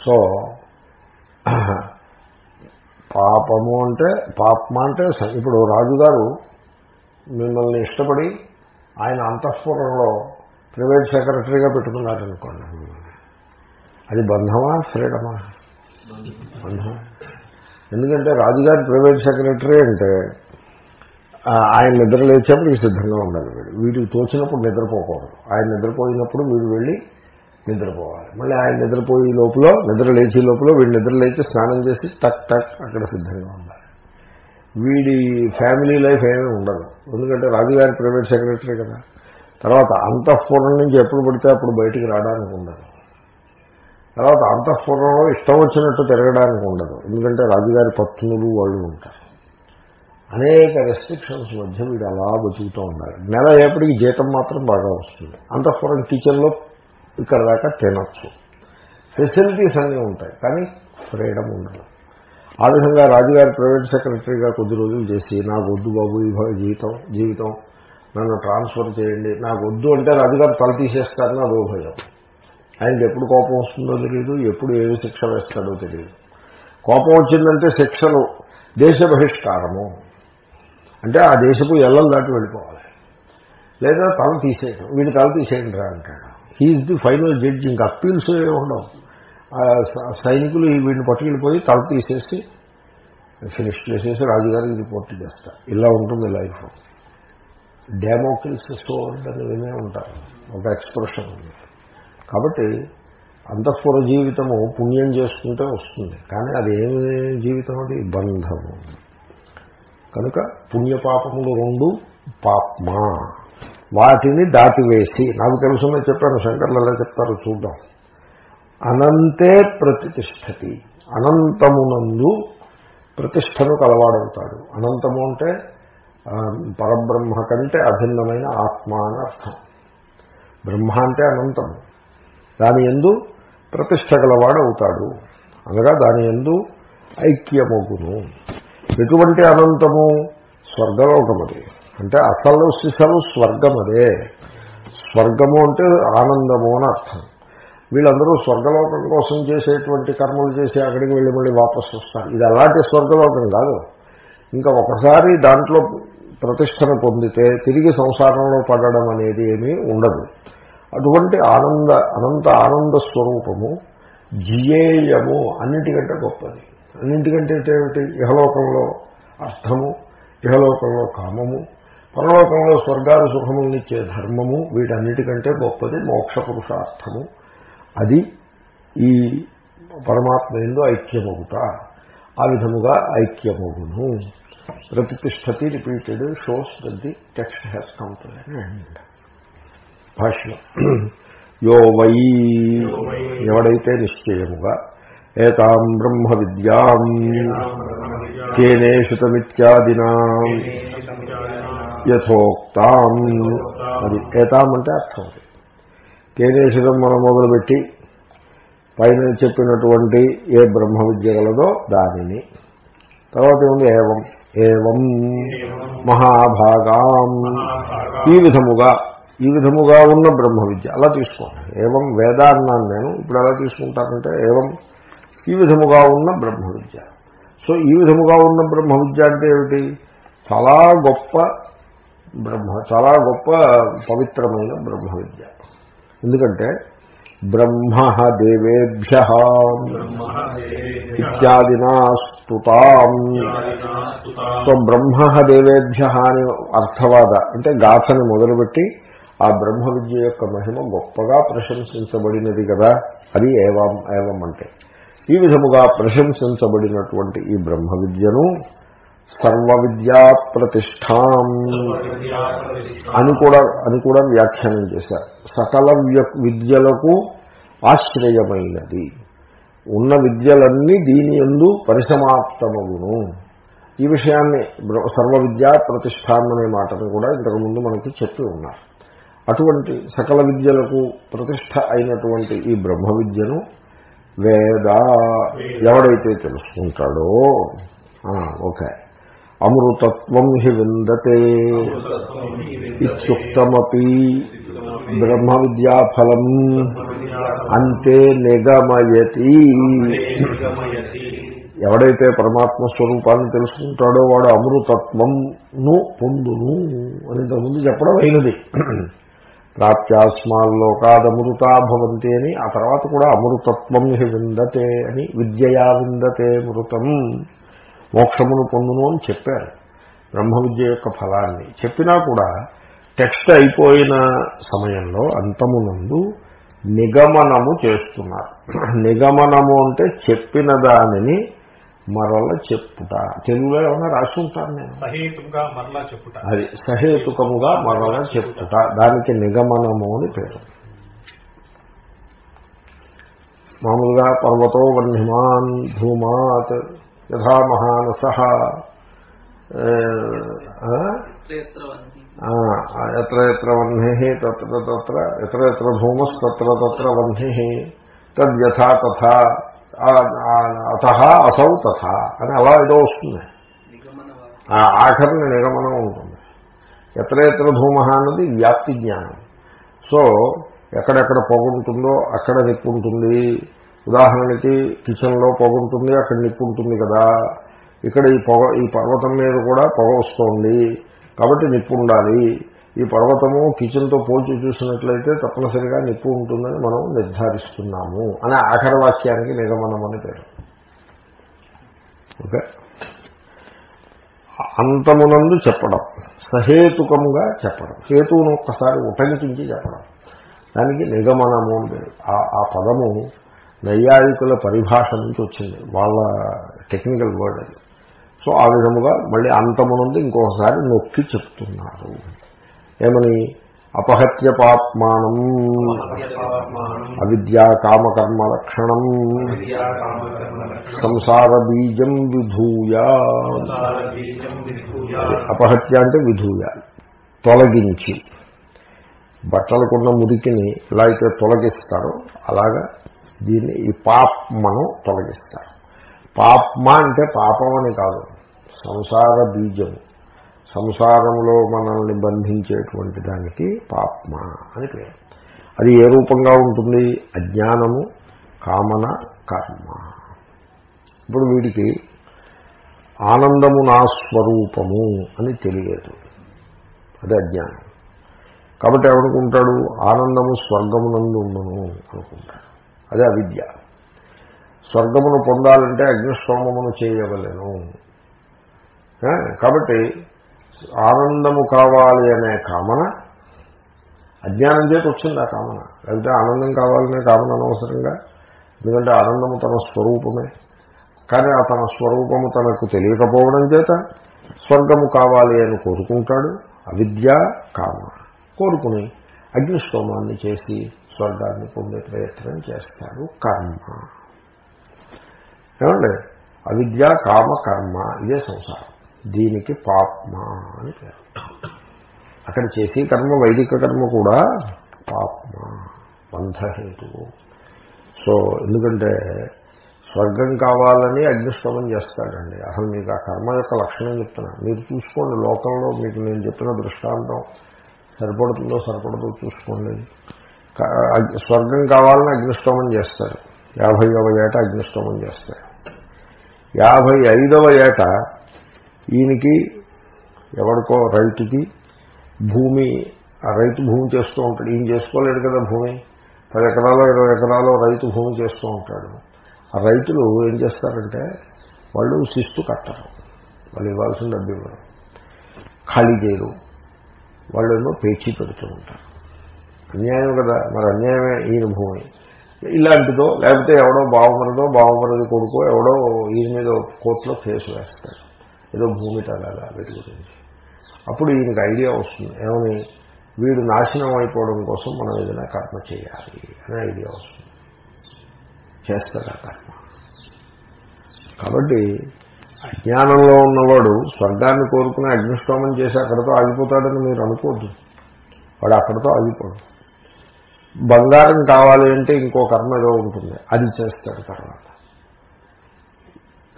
సో పాపము అంటే పాపమ అంటే ఇప్పుడు రాజుగారు మిమ్మల్ని ఇష్టపడి ఆయన అంతఃపురంలో ప్రైవేట్ సెక్రటరీగా పెట్టుకున్నారనుకోండి. అది బంధమా ఫ్రీడమా? బంధమా ఎందుకంటే రాజుగారి ప్రైవేట్ సెక్రటరీ అంటే ఆయన నిద్ర లేచినప్పుడు సిద్ధంగా ఉండాలి వీడు. వీడికి తోచినప్పుడు నిద్రపోకూడదు. ఆయన నిద్రపోయినప్పుడు వీడు వెళ్ళి నిద్రపోవాలి. మళ్ళీ ఆయన నిద్రపోయే లోపల నిద్ర లేచి లోపల వీడు నిద్ర లేచి స్నానం చేసి టక్ టక్ అక్కడ సిద్ధంగా ఉండాలి వీడి ఫ్యామిలీ లైఫ్ ఏమీ ఉండదు. ఎందుకంటే రాజుగారి ప్రైవేట్ సెక్రటరీ కదా. తర్వాత అంతఃపురం నుంచి ఎప్పుడు పడితే అప్పుడు బయటికి రావడానికి ఉండదు. తర్వాత అంతఃపురంలో ఇష్టం వచ్చినట్టు తిరగడానికి ఉండదు. ఎందుకంటే రాజుగారి పత్నులు వాళ్ళు ఉంటారు. అనేక రెస్ట్రిక్షన్స్ మధ్య వీడు అలా బతుకుతూ ఉండాలి నెల ఏపటికి జీతం మాత్రం బాగా వస్తుంది. అంతఃపురం కిచెన్లో ఇక్కడ దాకా తినచ్చు. ఫెసిలిటీస్ అన్నీ ఉంటాయి కానీ ఫ్రీడమ్ ఉండదు. ఆ విధంగా రాజుగారి ప్రైవేట్ సెక్రటరీగా కొద్ది రోజులు చేసి నాకు వద్దు బాబు ఈ జీవితం జీవితం నన్ను ట్రాన్స్ఫర్ చేయండి నాకు వద్దు అంటే రాజుగారు తల తీసేస్తారని అదో భయం. ఆయనకి ఎప్పుడు కోపం వస్తుందో తెలియదు ఎప్పుడు ఏమి శిక్ష వేస్తాడో తెలియదు కోపం వచ్చిందంటే శిక్షలు దేశ బహిష్కారము. అంటే ఆ దేశపు ఎల్లలు దాటి వెళ్ళిపోవాలి. లేదా తల తీసేయడం వీడి తల తీసేయండి రా అంటాడు. He is the final judge ఇంకా అప్పీల్స్ ఏమి ఉండవు. ఆ సైనికులు ఈ వీడిని పట్టుకెళ్ళిపోయి తల తీసేసి ఫినిష్ చేసేసి రాజుగారికి రిపోర్ట్ చేస్తారు ఇలా ఉంటుంది లైఫ్. డెమోకిల్స్ స్టోర్డ్ అని వినే ఉంటారు. ఒక ఎక్స్ప్రెషన్. ఉంది కాబట్టి అంతఃపుర జీవితము పుణ్యం చేసుకుంటే వస్తుంది. కానీ అది ఏమి జీవితం అది? బంధము. కనుక పుణ్యపాపములు రెండు పాప్మా. వాటిని దాటివేసి నాకు తెలుసున్నది చెప్పాను శంకర్లు ఎలా చెప్తారు చూద్దాం. అనంతే ప్రతిష్టతి. అనంతమునందు ప్రతిష్టను కలవాడవుతాడు అనంతము అంటే పరబ్రహ్మ కంటే అభిన్నమైన ఆత్మ అని అర్థం. బ్రహ్మ అంటే అనంతము. దాని ఎందు ప్రతిష్ట గలవాడు అవుతాడు అనగా దాని ఎందు ఐక్యమగును. ఎటువంటి అనంతము? స్వర్గలోకమది. అంటే అసలు సిసలు స్వర్గమదే స్వర్గము అంటే ఆనందము అని అర్థం. వీళ్ళందరూ స్వర్గలోకం కోసం చేసేటువంటి కర్మలు చేసి అక్కడికి వెళ్ళి మళ్ళీ వాపసు వస్తారు. ఇది అలాంటి స్వర్గలోకం కాదు. ఇంకా ఒకసారి దాంట్లో ప్రతిష్టను పొందితే తిరిగి సంసారంలో పడడం అనేది ఏమీ ఉండదు. అటువంటి ఆనంద అనంత ఆనంద స్వరూపము జియేయము అన్నిటికంటే గొప్పది. అన్నింటికంటే ఏమిటి ఇహలోకంలో అర్థము ఇహలోకంలో కామము పరలోకంలో స్వర్గాలు సుఖములనిచ్చే ధర్మము వీటన్నిటికంటే గొప్పది మోక్ష పురుషార్థము అది ఈ పరమాత్మ ఎందు ఐక్యమగుట. ఆ విధముగా ఐక్యమగును. ప్రతిష్టతి repeated shows that the text has come to భాష్యం. యో వై ఎవడైతే నిశ్చయముగా ఏతాం బ్రహ్మ విద్యాం కేనేషితమిత్యాదినా యథోక్తాం. అది ఏతాం అంటే అర్థం అది. మనం మొదలుపెట్టి పైన చెప్పినటువంటి ఏ బ్రహ్మ విద్య గలదో దానిని. తర్వాత ఏముంది? ఏవం. ఏవం. మహాభాగాం. ఈ విధముగా ఈ విధముగా ఉన్న బ్రహ్మ విద్య. అలా తీసుకోండి. ఏవం వేద అన్నాను నేను. ఇప్పుడు ఎలా తీసుకుంటానంటే ఏవం ఈ విధముగా ఉన్న బ్రహ్మ విద్య. సో ఈ విధముగా ఉన్న బ్రహ్మ విద్య అంటే ఏమిటి? చాలా గొప్ప బ్రహ్మ చాలా గొప్ప పవిత్రమైన బ్రహ్మ విద్య. ఎందుకంటే బ్రహ్మ దేవేభ్య ఇత్యాదినా స్తుతాం సో బ్రహ్మ దేవేభ్య అని అర్థవాద అంటే గాథని మొదలుపెట్టి ఆ బ్రహ్మ విద్య యొక్క మహిమ గొప్పగా ప్రశంసించబడినది కదా అది ఏవం ఏవం అంటే ఈ విధముగా ప్రశంసించబడినటువంటి ఈ బ్రహ్మ విద్యను సర్వ విద్యా ప్రతిష్టాం అని కూడా అని కూడా వ్యాఖ్యానం చేశారు. సకల వ్య- విద్యలకు ఆశ్రయమైనది. ఉన్న విద్యలన్నీ దీని ఎందు పరిసమాప్తమవును ఈ విషయాన్ని సర్వ విద్యా ప్రతిష్టాన్ అనే మాటను కూడా ఇంతకుముందు మనకి చెప్పి ఉన్నారు. అటువంటి సకల విద్యలకు ప్రతిష్ట అయినటువంటి ఈ బ్రహ్మ విద్యను వేద ఎవడైతే తెలుసుకుంటాడో ఓకే. అమృతత్వం హి విందతే ఇుక్తమీ బ్రహ్మ విద్యాఫలం అంతే నిగమయతి. ఎవడైతే పరమాత్మ స్వరూపాన్ని తెలుసుకుంటాడో వాడు అమృతత్వంను పొందును అని ఇంతకుముందు చెప్పడం అయినది. ప్రాప్త్యాస్మాల్లోకాదమృతా భవంతి అని ఆ తర్వాత కూడా అమృతత్వం హి విందతే అని విద్యయా విందతే మృతం. మోక్షమును పొందును అని చెప్పారు. బ్రహ్మ విద్య యొక్క ఫలాన్ని. చెప్పినా కూడా టెక్స్ట్ అయిపోయిన సమయంలో అంతమునందు నిగమనము చేస్తున్నారు. నిగమనము అంటే చెప్పిన దానిని మరల చెప్పుట. తెలుగులో ఏమైనా రాసి ఉంటాను నేను? సహేతుగా మరలా చెప్పుట. అది సహేతుకముగా మరల చెప్పుట. దానికి నిగమనము అని పేరు. మామూలుగా పర్వతో వన్హిమాన్ ధూమాత్ యథా మహానస. ఎత్ర ఎత్ర వహ్ని తత్ర తత్ర ఎత్ర ఎత్ర ధూమస్తత్ర తత్ర వహ్ని. తద్యథా తథా అత అసౌ తథా అని అలా ఏదో వస్తుంది. ఆ ఆఖరిని నిగమనం ఉంటుంది. ఎత్ర ఎత్ర ధూమ అన్నది వ్యాప్తి జ్ఞానం. సో ఎక్కడెక్కడ పొగ ఉంటుందో అక్కడ నిప్పు ఉంటుంది. ఉదాహరణకి కిచెన్లో పొగ ఉంటుంది అక్కడ నిప్పు ఉంటుంది కదా. ఇక్కడ ఈ పొగ ఈ పర్వతం మీద కూడా పొగ వస్తోంది. కాబట్టి నిప్పు ఉండాలి. ఈ పర్వతము కిచెన్తో పోల్చి చూసినట్లయితే తప్పనిసరిగా నిప్పు ఉంటుందని మనం నిర్ధారిస్తున్నాము అనే ఆఖరి వాక్యానికి నిగమనం అని పేరు. ఓకే? అంతమునందు చెప్పడం సహేతుకముగా చెప్పడం హేతువును ఒక్కసారి ఉటంకించి చెప్పడం. దానికి నిగమనము అని పేరు. ఆ- ఆ పదము నైయాయికుల పరిభాష నుంచి వచ్చింది వాళ్ళ టెక్నికల్ వర్డ్ అది. సో ఆ విధముగా మళ్ళీ అంతమునందు ఇంకొకసారి నొక్కి చెప్తున్నారు. ఏమని? అపహత్య పాప్మానం అవిద్యా కామకర్మ లక్షణం సంసార బీజం విధూయ. అపహత్య అంటే విధూయ తొలగించి. బట్టలకున్న మురికిని ఎలా అయితే తొలగిస్తారో అలాగా దీన్ని ఈ పాప్మను తొలగిస్తారు. పాప్మ అంటే పాపం అని కాదు సంసార బీజము. సంసారంలో మనల్ని బంధించేటువంటి దానికి పాప్మ అని పేరు. అది ఏ రూపంగా ఉంటుంది? అజ్ఞానము కామన కర్మ. ఇప్పుడు వీడికి ఆనందము నా స్వరూపము అని తెలియదు. అది అజ్ఞానం. కాబట్టి ఏమనుకుంటాడు ఆనందము స్వర్గమునందు ఉండును అనుకుంటాడు. అదే అవిద్య. స్వర్గమును పొందాలంటే అగ్నిస్వామమును చేయవలను. కాబట్టి ఆనందము కావాలి అనే కామన అజ్ఞానం చేత వచ్చింది ఆ కామన. లేకపోతే ఆనందం కావాలనే కామన అనవసరంగా ఎందుకంటే ఆనందము తన స్వరూపమే. కానీ ఆ తన స్వరూపము తనకు తెలియకపోవడం చేత స్వర్గము కావాలి అని కోరుకుంటాడు అవిద్య కామ కోరుకుని అగ్నిస్తోమాన్ని చేసి స్వర్గాన్ని పొందే ప్రయత్నం చేస్తారు కర్మ. ఏమండి? అవిద్య కామ కర్మ ఇదే సంసారం. దీనికి పాప్మ అని పేరు. అక్కడ చేసే కర్మ వైదిక కర్మ కూడా పాప్మ బంధహేతువు సో ఎందుకంటే స్వర్గం కావాలని అగ్నిష్టమం చేస్తాడండి. అసలు మీకు ఆ కర్మ యొక్క లక్షణం చెప్తున్నా. మీరు చూసుకోండి లోకంలో మీకు నేను చెప్పిన దృష్టాంతం. సరిపడుతుందో సరిపడదో చూసుకోండి. స్వర్గం కావాలని అగ్నిష్టోమం చేస్తారు. యాభైవ ఏట అగ్నిష్టోమం చేస్తారు. యాభై ఐదవ ఏట ఈయనకి ఎవరికో రైతుకి భూమి ఆ రైతు భూమి చేస్తూ ఉంటాడు. ఈయన చేసుకోలేడు కదా భూమి. పది ఎకరాలు ఇరవై ఎకరాలు రైతు భూమి చేస్తూ ఉంటాడు. ఆ రైతులు ఏం చేస్తారంటే వాళ్ళు శిస్తు కట్టరు. వాళ్ళు ఇవ్వాల్సిన డబ్బు ఇవ్వరు. ఖాళీ చేయరు. వాళ్ళు ఏమో పేచీ పెడుతూ ఉంటారు. అన్యాయం కదా. మరి అన్యాయమే ఈయన భూమి ఇలాంటిదో లేకపోతే ఎవడో బావమరదో బావమరది కొడుకో ఎవడో ఈయన మీద కోర్టులో కేసు వేస్తాడు. ఏదో భూమి తగాల వీటి గురించి. అప్పుడు ఈయనకి ఐడియా వస్తుంది. ఏమని? వీడు నాశనం అయిపోవడం కోసం మనం ఏదైనా కర్మ చేయాలి అనే ఐడియా వస్తుంది. చేస్తాడు ఆ కర్మ. కాబట్టి అజ్ఞానంలో ఉన్నవాడు స్వర్గాన్ని కోరుకుని అగ్నిష్టోమం చేసి అక్కడితో ఆగిపోతాడని మీరు అనుకోవద్దు వాడు అక్కడితో ఆగిపోడు. బంగారం కావాలి అంటే ఇంకో కర్మ ఏదో ఉంటుంది. అది చేస్తాడు తర్వాత.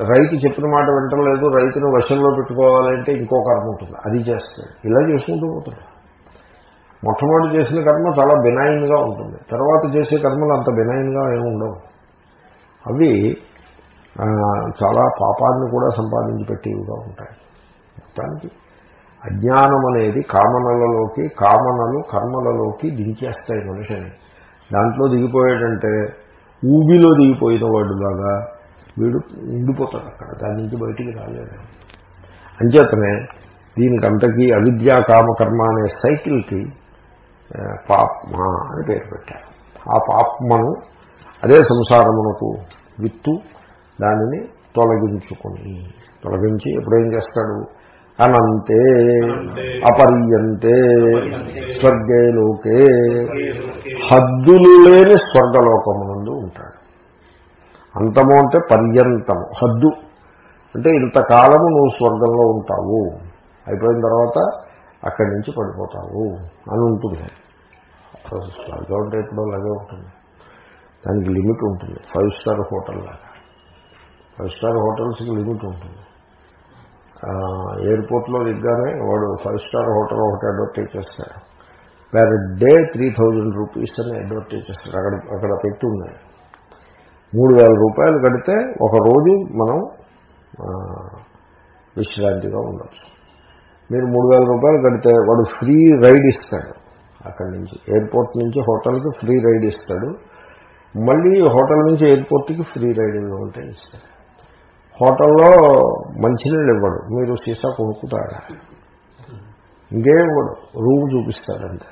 రైతు చెప్పిన మాట వింటలేదు రైతును వశంలో పెట్టుకోవాలంటే ఇంకో కర్మ ఉంటుంది. అది చేస్తాడు. ఇలా చేసుకుంటూ పోతాడు. మొట్టమొదటి చేసిన కర్మ చాలా బినాయిన్గా ఉంటుంది. తర్వాత చేసే కర్మలు అంత బినాయిన్గా ఏమి ఉండవు. అవి చాలా పాపాన్ని కూడా సంపాదించి పెట్టేవిగా ఉంటాయి. మొత్తానికి అజ్ఞానం అనేది కామనలలోకి కామనలు కర్మలలోకి దించేస్తాయి మనిషిని. దాంట్లో దిగిపోయాడంటే ఊబిలో దిగిపోయిన వాడులాగా వీడు ఉండిపోతాడు అక్కడ దాని నుంచి బయటికి రాలేడు. అంచేతనే దీనికి అంతకీ అవిద్యా కామకర్మ అనే సైకిల్కి పాప్మ అని పేరు పెట్టారు. ఆ పాప్మను అదే సంసారమునకు విత్తు దానిని తొలగించుకొని తొలగించి ఎప్పుడేం చేస్తాడు? అనంతే అపర్యంతే స్వర్గే లోకే హద్దులు లేని స్వర్గలోకమునందు ఉంటాడు. అంతము అంటే పర్యంతము హద్దు. అంటే ఇంతకాలము నువ్వు స్వర్గంలో ఉంటావు అయిపోయిన తర్వాత అక్కడి నుంచి పడిపోతావు అని ఉంటుంది. స్వర్గం అంటే ఎప్పుడో అలాగే ఉంటుంది. దానికి లిమిట్ ఉంటుంది. ఫైవ్ స్టార్ హోటల్ లాగా. ఫైవ్ స్టార్ హోటల్స్కి లిమిట్ ఉంటుంది. ఎయిర్పోర్ట్లో దిగ్గానే వాడు ఫైవ్ స్టార్ హోటల్ ఒకటి అడ్వర్టైజ్ చేస్తాడు. Per day three thousand rupees అని అడ్వర్టైజ్ చేస్తాడు. అక్కడ అక్కడ పెట్టి ఉన్నాయి. మూడు వేల రూపాయలు కడితే ఒక రోజు మనం విశ్రాంతిగా ఉండొచ్చు. మీరు మూడు వేల రూపాయలు కడితే వాడు ఫ్రీ రైడ్ ఇస్తాడు అక్కడి నుంచి. ఎయిర్పోర్ట్ నుంచి హోటల్కి ఫ్రీ రైడ్ ఇస్తాడు. మళ్ళీ హోటల్ నుంచి ఎయిర్పోర్ట్కి ఫ్రీ రైడింగ్ ఉంటే ఇస్తాడు. హోటల్లో మంచినీళ్ళు ఇవ్వడు మీరు సీసా కొనుక్కుతాడా? ఇంకే ఇవ్వడు. రూమ్ చూపిస్తాడంటే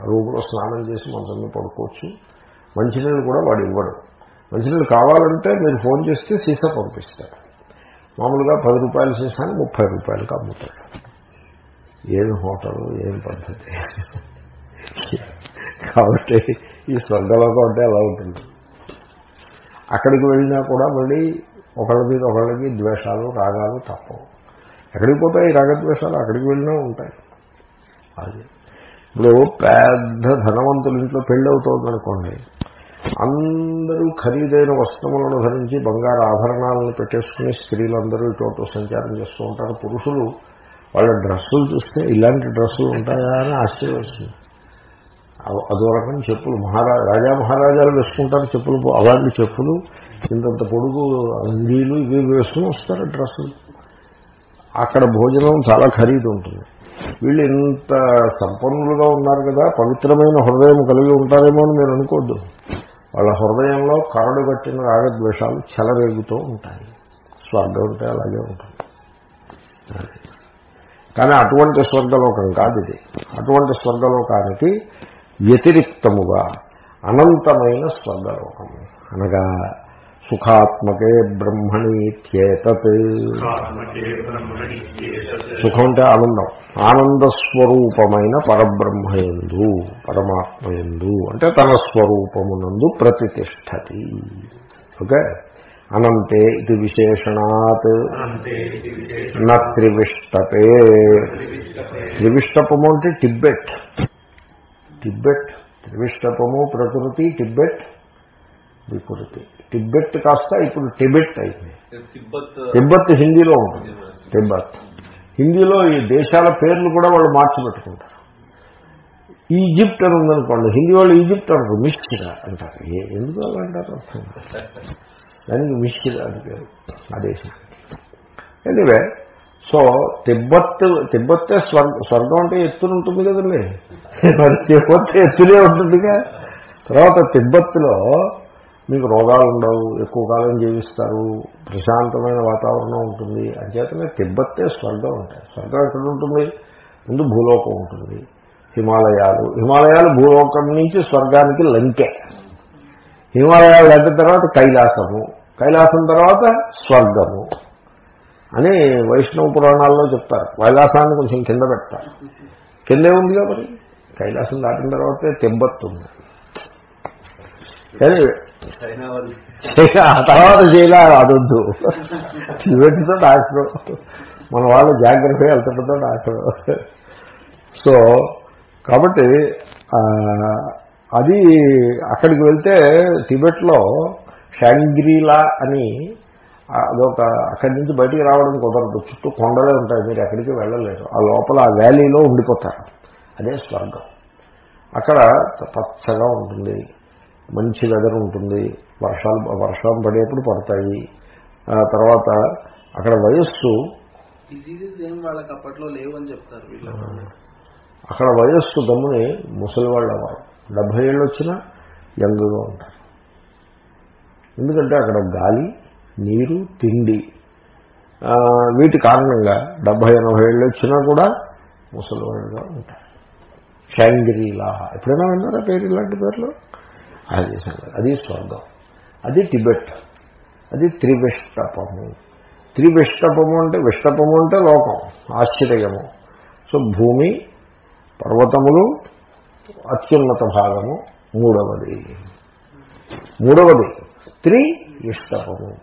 ఆ రూమ్లో స్నానం చేసి మంచంలో పడుకోవచ్చు. మంచినీళ్ళు కూడా వాడు ఇవ్వడు. మంచినీళ్ళు కావాలంటే మీరు ఫోన్ చేస్తే సీసా పంపిస్తాడు మామూలుగా పది రూపాయలు సీసాని ముప్పై రూపాయలకి అమ్ముతాడు. ఏం హోటల్ ఏం పద్ధతి? కాబట్టి ఈ స్వర్గలోకం అంటే అలా ఉంటుంది. అక్కడికి వెళ్ళినా కూడా మళ్ళీ ఒకళ్ళ మీద ఒకళ్ళకి ద్వేషాలు రాగాలు తప్పవు. ఎక్కడికి పోతాయి రాగద్వేషాలు? అక్కడికి వెళ్ళినా ఉంటాయి. అది. ఇప్పుడు పెద్ద ధనవంతుల ఇంట్లో పెళ్ళి అవుతుందనుకోండి అందరూ ఖరీదైన వస్త్రములను ధరించి బంగారు ఆభరణాలను పెట్టేసుకుని స్త్రీలందరూ ఇటు సంచారం చేస్తూ ఉంటారు. పురుషులు వాళ్ళ డ్రెస్సులు చూస్తే ఇలాంటి డ్రెస్సులు ఉంటాయా అని ఆశ్చర్యం వస్తుంది. అదో రకం చెప్పులు. మహారా రాజా మహారాజాలు వేసుకుంటారు చెప్పులు. అలాంటి చెప్పులు ఇంతంత పొడుగు అంగీలు ఇవి వేసుకుని వస్తారు డ్రెస్సులు. అక్కడ భోజనం చాలా ఖరీదు ఉంటుంది. వీళ్ళు ఇంత సంపన్నులుగా ఉన్నారు కదా పవిత్రమైన హృదయం కలిగి ఉంటారేమో అని మీరు అనుకోద్దు. వాళ్ళ హృదయంలో కరడు కట్టిన రాగద్వేషాలు చెలరేగుతూ ఉంటాయి. స్వర్గం ఉంటే అలాగే ఉంటుంది. కానీ అటువంటి స్వర్గలోకం కాదు ఇది. అటువంటి స్వర్గలోకానికి వ్యతిరిక్తముగా అనంతమైన స్వర్గలోకము అనగా సుఖాత్మకే బ్రహ్మణి ఏతత్ సుఖం అంటే ఆనందం ఆనంద. స్వరూపమైన పరబ్రహ్మయందు పరమాత్మయందు అంటే తన స్వరూపమునందు ప్రతిష్టతి ఓకే? అనంతే ఇది విశేషణాత్. న త్రివిష్టపే త్రివిష్టపము అంటే టిబ్బెట్. టిబ్బెట్ త్రివిష్టపము ప్రకృతి టిబ్బెట్ వికృతి. టిబ్బెట్ కాస్త ఇప్పుడు టిబెట్ అయింది. తిబ్బత్ తిబ్బత్ హిందీలో ఉంటుంది. తిబ్బత్ హిందీలో ఈ దేశాల పేర్లు కూడా వాళ్ళు మార్చి పెట్టుకుంటారు ఈజిప్ట్ అని ఉందనుకోండి హిందీ వాళ్ళు ఈజిప్ట్ అంటారు మిస్టిరా అంటారు. ఎందుకు అలా అంటారు? అర్థం. దానికి మిస్టిరా అని పేరు. ఆ దేశం. ఎనివే సో తిబ్బత్ తిబ్బత్తే స్వర్గ స్వర్గం అంటే ఎత్తులు ఉంటుంది కదండి. మరి తిబ్బత్ ఎత్తులే ఉంటుందిగా. తర్వాత తిబ్బత్తులో మీకు రోగాలు ఉండవు ఎక్కువ కాలం జీవిస్తారు ప్రశాంతమైన వాతావరణం ఉంటుంది. అంచేతనే తిబ్బత్తే స్వర్గం ఉంటాయి స్వర్గం ఎక్కడ ఉంటుంది ముందు భూలోకం ఉంటుంది. హిమాలయాలు. హిమాలయాలు భూలోకం నుంచి స్వర్గానికి లంకే. హిమాలయాలు దాటిన తర్వాత కైలాసము. కైలాసం తర్వాత స్వర్గము. అని వైష్ణవ పురాణాల్లో చెప్తారు. కైలాసాన్ని కొంచెం కింద పెడతారు. కిందే ఉంది కాబట్టి కైలాసం దాటిన తర్వాతే తిబ్బత్తు ఉంది. తర్వాత చేయలే అదొద్దు టిబెట్తో డాక్టర్. మన వాళ్ళు జాగ్రత్త వెళ్తుంటతో డాక్టర్. సో కాబట్టి అది అక్కడికి వెళ్తే టిబెట్లో షాంగ్రీలా అని అదొక అక్కడి నుంచి బయటికి రావడం కుదరదు. చుట్టూ కొండలే ఉంటాయి మీరు ఎక్కడికి వెళ్ళలేరు. ఆ లోపల ఆ వ్యాలీలో ఉండిపోతారు. అదే స్వర్గం. అక్కడ పచ్చగా ఉంటుంది. మంచి వెదర్ ఉంటుంది. వర్షాలు వర్షం పడేప్పుడు పడతాయి. ఆ తర్వాత అక్కడ వయస్సు అప్పట్లో చెప్తారు అక్కడ వయస్సు గమ్ముని ముసలి వాళ్ళు అవ్వరు డెబ్బై ఏళ్ళు వచ్చినా యంగ్గా ఉంటారు. ఎందుకంటే అక్కడ గాలి నీరు తిండి. వీటి కారణంగా డెబ్భై ఎనభై ఏళ్ళు వచ్చినా కూడా ముసలివాళ్ళుగా ఉంటారు. షాంగ్రీలా. ఎప్పుడైనా విన్నారా పేరు ఇలాంటి పేర్లు? అది అది స్వర్గం. అది టిబెట్. అది త్రివిష్టపము. త్రివిష్టపము అంటే విష్టపము అంటే లోకం ఆశ్చర్యము. సో భూమి పర్వతములు అత్యున్నత భాగము మూడవది. మూడవది. త్రి ఇష్టము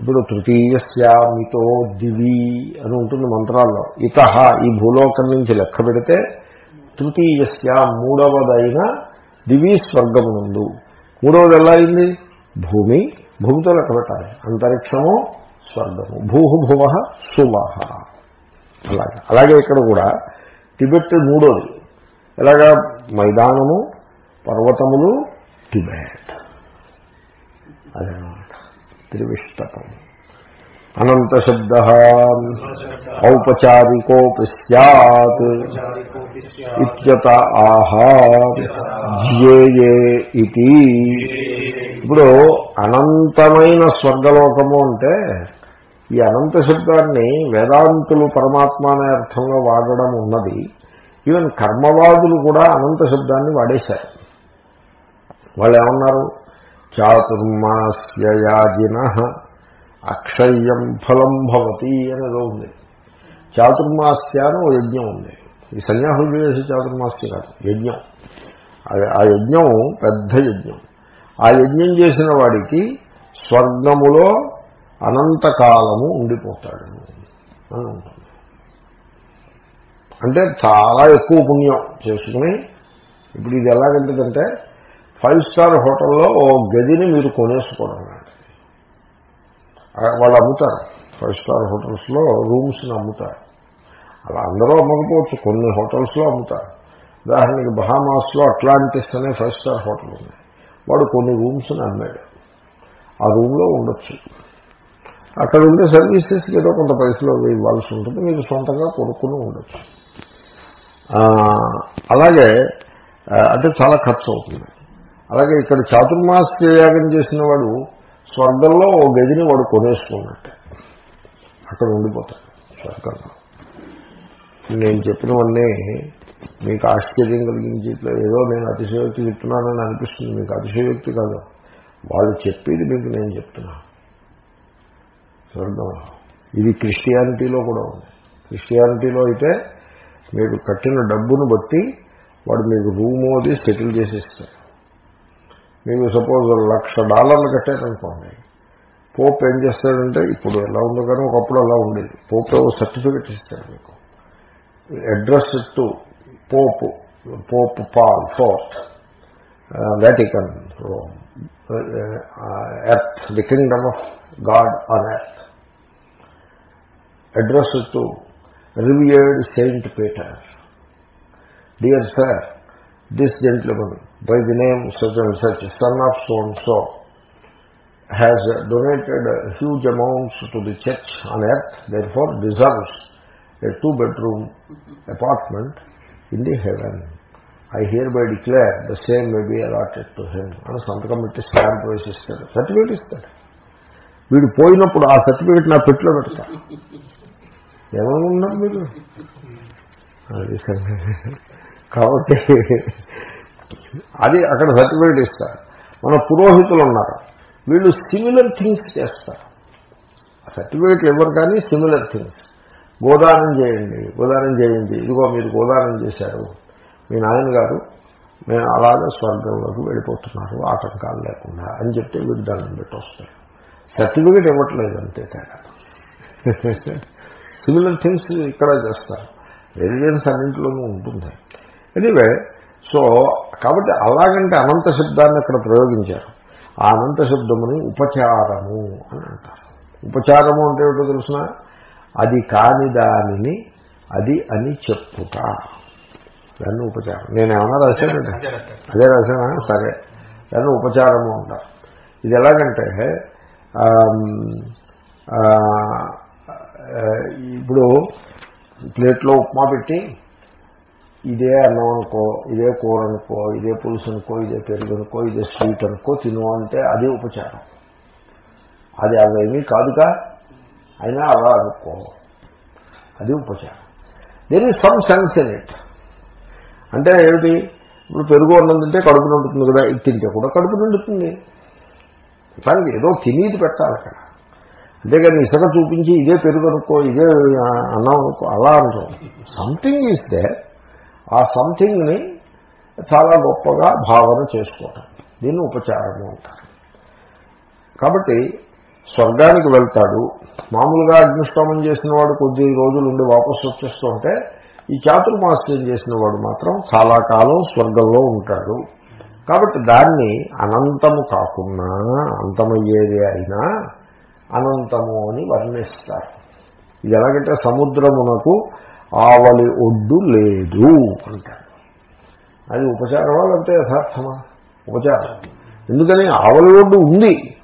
ఇప్పుడు తృతీయస్యామితో దివి అని ఉంటుంది మంత్రాల్లో. ఇత ఈ భూలోకం నుంచి లెక్క పెడితే తృతీయస్య మూడవదైన దివి స్వర్గము నుండు మూడవది ఎలా అయింది? భూమి భూమితో లెక్క పెట్టాలి. అంతరిక్షము స్వర్గము. భూభువ సువ. అలాగే అలాగే ఇక్కడ కూడా టిబెట్ మూడోది. ఎలాగా? మైదానము పర్వతములు టిబెట్. అదనమాట త్రివిష్టకం అనంత శబ్ద ఔపచారికోపి సత్ ఇత్యత ఆహా జ్యేయే ఇది ఇప్పుడు అనంతమైన స్వర్గలోకము అంటే ఈ అనంత శబ్దాన్ని వేదాంతులు పరమాత్మ అనే అర్థంలో వాడడం ఉన్నది. ఈవెన్ కర్మవాదులు కూడా అనంత శబ్దాన్ని వాడేశారు. వాళ్ళు ఏమన్నారు చాతుర్మాస్యయాజిన అక్షయ్యం ఫలం భవతి అనేదో ఉంది. చాతుర్మాస్య అని ఓ యజ్ఞం ఉంది. ఈ సన్యాసులు చేసే చాతుర్మాస్య కాదు యజ్ఞం. ఆ యజ్ఞం పెద్ద యజ్ఞం. ఆ యజ్ఞం చేసిన వాడికి స్వర్గములో అనంతకాలము ఉండిపోతాడు అని ఉంటుంది. అంటే చాలా ఎక్కువ పుణ్యం చేసుకుని ఇప్పుడు ఇది ఎలాగంటుందంటే ఫైవ్ స్టార్ హోటల్లో ఓ గదిని మీరు కొనేసుకోవడం. వాళ్ళు అమ్ముతారు. ఫైవ్ స్టార్ హోటల్స్లో రూమ్స్ని అమ్ముతారు. అలా అందరూ అమ్మకపోవచ్చు కొన్ని హోటల్స్లో అమ్ముతారు. ఉదాహరణకి బహామాస్లో అట్లాంటిస్ అనే ఫైవ్ స్టార్ హోటల్ ఉంది. వాడు కొన్ని రూమ్స్ని అమ్మాడు. ఆ రూమ్లో ఉండొచ్చు. అక్కడ ఉండే సర్వీసెస్కి ఏదో కొంత పైసలు ఇవ్వాల్సి ఉంటుంది. మీరు సొంతంగా కొనుక్కుని ఉండొచ్చు. అలాగే అంటే చాలా ఖర్చు అవుతుంది అలాగే ఇక్కడ చాతుర్మాస్య యాగం చేసిన వాడు స్వర్గంలో ఓ గదిని వాడు కొనేసుకున్నట్టే. అక్కడ ఉండిపోతాడు స్వర్గంలో. నేను చెప్పినవన్నీ మీకు ఆశ్చర్యం కలిగించి ఏదో నేను అతిశయోక్తి చెప్తున్నానని అనిపిస్తుంది. మీకు అతిశయోక్తి కాదు. వాళ్ళు చెప్పేది మీకు నేను చెప్తున్నా. స్వర్గంలో. ఇది క్రిస్టియానిటీలో కూడా ఉంది. క్రిస్టియానిటీలో అయితే మీరు కట్టిన డబ్బును బట్టి వాడు మీకు రూమ్ అది సెటిల్ చేసేస్తారు. మీకు సపోజ్ లక్ష డాలర్లు కట్టారనుకోండి పోప్ ఏం చేస్తాడంటే ఇప్పుడు ఎలా ఉందో కానీ ఒకప్పుడు అలా ఉండేది. పోప్ సర్టిఫికెట్ ఇస్తాడు మీకు. Address to pope pope Paul fourth Vatican Rome earth the kingdom of God on earth address to revered saint Peter dear sir this gentleman By the name such and such son of so and so has donated huge amounts to the church on earth, therefore deserves a two-bedroom apartment in the heaven. I hereby declare the same may be allotted to him. అని సంతకం పెట్టి stamp వేసి ఇస్తాడు certificate ఇస్తాడు వీడు పోయినప్పుడు ఆ certificate నా పెట్టులో పెడతా ఏమనుకున్నారు మీరు అది సరే. కాబట్టి అది అక్కడ సర్టిఫికేట్ ఇస్తారు. మన పురోహితులు ఉన్నారు. వీళ్ళు సిమిలర్ థింగ్స్ చేస్తారు. సర్టిఫికేట్లు ఇవ్వరు కానీ సిమిలర్ థింగ్స్ గోదానం చేయండి గోదానం చేయండి. ఇదిగో మీరు గోదానం చేశారు. మీ నాయనగారు మేము అలాగే స్వర్గంలోకి వెళ్ళిపోతున్నారు. ఆటంకాలు లేకుండా అని చెప్తే వీడు దండం పెట్టి వస్తారు. సర్టిఫికేట్ ఇవ్వట్లేదు అంతే తేడా. సిమిలర్ థింగ్స్ ఇక్కడ చేస్తారు. రెసిడెన్స్ అన్నింటిలోనూ ఉంటుంది. ఎనీవే సో కాబట్టి అలాగంటే అనంత శబ్దాన్ని అక్కడ ప్రయోగించారు. ఆ అనంత శబ్దముని ఉపచారము అని అంటారు. ఉపచారము అంటే ఏమిటో తెలుసిన? అది కాని దానిని అది అని చెప్పుట. దాన్ని ఉపచారం. నేను ఏమన్నా రాశానంటే అదే రాశానా? సరే. దాన్ని ఉపచారము అంటారు. ఇది ఎలాగంటే ఇప్పుడు ప్లేట్లో ఉప్మా పెట్టి ఇదే అన్నం అనుకో ఇదే కూర అనుకో ఇదే పులుసు అనుకో ఇదే పెరుగు అనుకో ఇదే స్వీట్ అనుకో తిను అంటే అదే ఉపచారం. అది అవేమీ కాదుగా అయినా అలా అనుకో. అది ఉపచారం. There is some sense in it అంటే ఏమిటి? ఇప్పుడు పెరుగు అన్నం తింటే కడుపు నిండుతుంది కదా ఇది తింటే కూడా కడుపు నిండుతుంది. దానికి ఏదో తినేది పెట్టాలి అక్కడ. అంతేగాని ఇసుక చూపించి ఇదే పెరుగు అనుకో ఇదే అన్నం అనుకో అలా అనుకో. సంథింగ్ ఈజ్ దేర్ ఆ సంథింగ్ని చాలా గొప్పగా భావన చేసుకోవటం. దీన్ని ఉపచారము అంటారు. కాబట్టి స్వర్గానికి వెళ్తాడు. మామూలుగా అగ్నిష్టోమం చేసిన వాడు కొద్ది రోజులు ఉండి వాపసు వచ్చేస్తుంటే ఈ చాతుర్మాస్యం చేసిన వాడు మాత్రం చాలా కాలం స్వర్గంలో ఉంటాడు. కాబట్టి దాన్ని అనంతము కాకుండా అంతమయ్యేది అయినా అనంతము అని వర్ణిస్తారు. ఇది ఎలాగంటే సముద్రమునకు ఆవలి ఒడ్డు లేదు అంటారు. అది ఉపచారమా లేకపోతే యథార్థమా? ఉపచారం. ఎందుకని ఆవలి ఒడ్డు ఉంది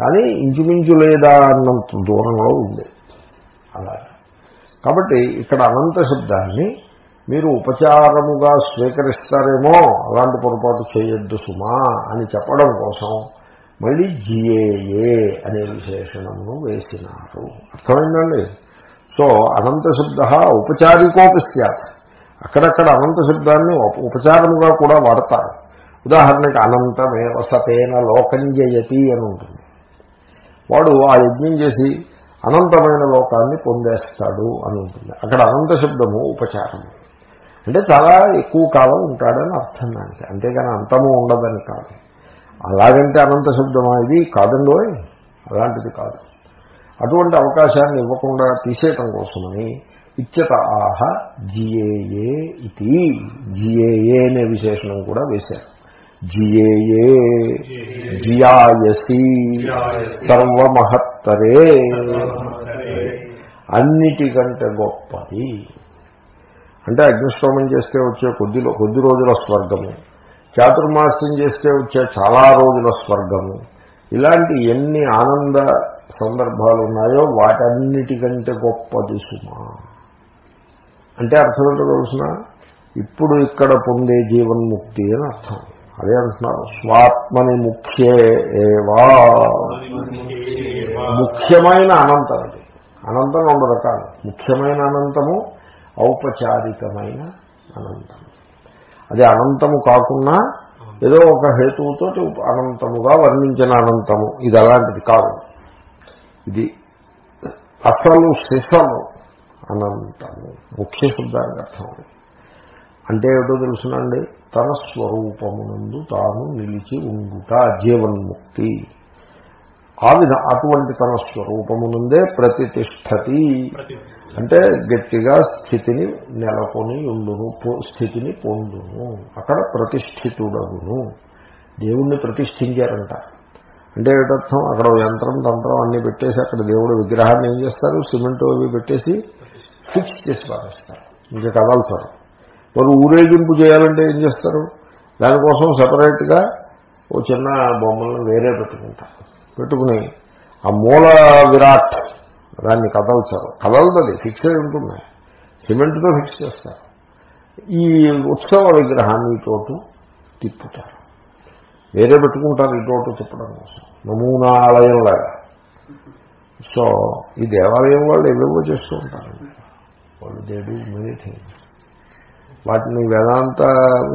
కానీ ఇంచుమించు లేదా అన్నంత దూరంలో ఉంది. అలా. కాబట్టి ఇక్కడ అనంత శబ్దాన్ని మీరు ఉపచారముగా స్వీకరిస్తారేమో అలాంటి పొరపాటు చేయొద్దు సుమా అని చెప్పడం కోసం మళ్ళీ జిఏఏ అనే విశేషణమును వేసినారు. అర్థమైందండి? సో అనంత శబ్ద ఉపచారికోపి సత్ అక్కడక్కడ అనంత శబ్దాన్ని ఉపచారముగా కూడా వాడతారు. ఉదాహరణకి అనంతమే వసతేన లోకం జయతి అని ఉంటుంది. వాడు ఆ యజ్ఞం చేసి అనంతమైన లోకాన్ని పొందేస్తాడు అని ఉంటుంది. అక్కడ అనంత శబ్దము ఉపచారము. అంటే చాలా ఎక్కువ కాలం ఉంటాడని అర్థం దానికి. అంతేగాని అంతము ఉండదని కాదు. అలాగంటే అనంత శబ్దమా ఇది? కాదండి అలాంటిది కాదు. అటువంటి అవకాశాన్ని ఇవ్వకుండా తీసేయటం కోసమని ఇచ్చత ఆహ జిఏఏ ఇది. జిఏఏ అనే విశేషణం కూడా వేశారు. జిఏఏ జియాయసి సర్వమహత్తరే. అన్నిటికంటే గొప్పది. అంటే అగ్నిష్టోమం చేస్తే వచ్చే కొద్ది కొద్ది రోజుల స్వర్గము. చాతుర్మాస్యం చేస్తే వచ్చే చాలా రోజుల స్వర్గము. ఇలాంటి ఎన్ని ఆనంద సందర్భాలు ఉన్నాయో వాటన్నిటికంటే గొప్పది సుమా. అంటే అర్థం ఏంటో తెలుసిన? ఇప్పుడు ఇక్కడ పొందే జీవన్ముక్తి అని అర్థం. అదే అంటున్నారు. స్వాత్మని ముఖ్యే ఏవా? ముఖ్యమైన అనంతం అది. అనంతం రెండు రకాలు. ముఖ్యమైన అనంతము ఔపచారికమైన అనంతం. అది అనంతము కాకుండా ఏదో ఒక హేతువుతో అనంతముగా వర్ణించిన అనంతము. ఇది అలాంటిది కాదు. ఇది అసలు శిశలు అనంతము ముఖ్య శబ్దానికి అర్థం. అంటే ఏమిటో తెలుసునండి? తన స్వరూపమునందు తాను నిలిచి ఉండుట జీవన్ముక్తి. ఆ విధ అటువంటి తన స్వరూపమునందే ప్రతిష్టతి అంటే గట్టిగా స్థితిని నెలకొని ఉండును పొ- స్థితిని పొందును. అక్కడ ప్రతిష్ఠితుడగును. దేవుణ్ణి ప్రతిష్ఠించారంట. అంటే ఏమిటర్థం? అక్కడ యంత్రం తంత్రం అన్ని పెట్టేసి అక్కడ దేవుడు విగ్రహాన్ని ఏం చేస్తారు? సిమెంట్ అవి పెట్టేసి ఫిక్స్ చేసి పారేస్తారు. ఇంకా కదల్చరు మరి ఊరేగింపు చేయాలంటే ఏం చేస్తారు? దానికోసం సపరేట్గా ఓ చిన్న బొమ్మలను వేరే పెట్టుకుంటారు. పెట్టుకుని ఆ మూల విరాట్ దాన్ని కదల్చరు కదలదది ఫిక్స్ అయి ఉంటుంది. సిమెంట్తో ఫిక్స్ చేస్తారు. ఈ ఉత్సవ విగ్రహాన్ని ఇటోటు తిప్పుతారు. వేరే పెట్టుకుంటారు ఇటోటు చెప్పడం కోసం. నమూనాలయంలాగా సో ఈ దేవాలయం వాళ్ళు ఏవేవో చేస్తూ ఉంటారు. వాళ్ళు దేడు డూ వాటిని వేదాంత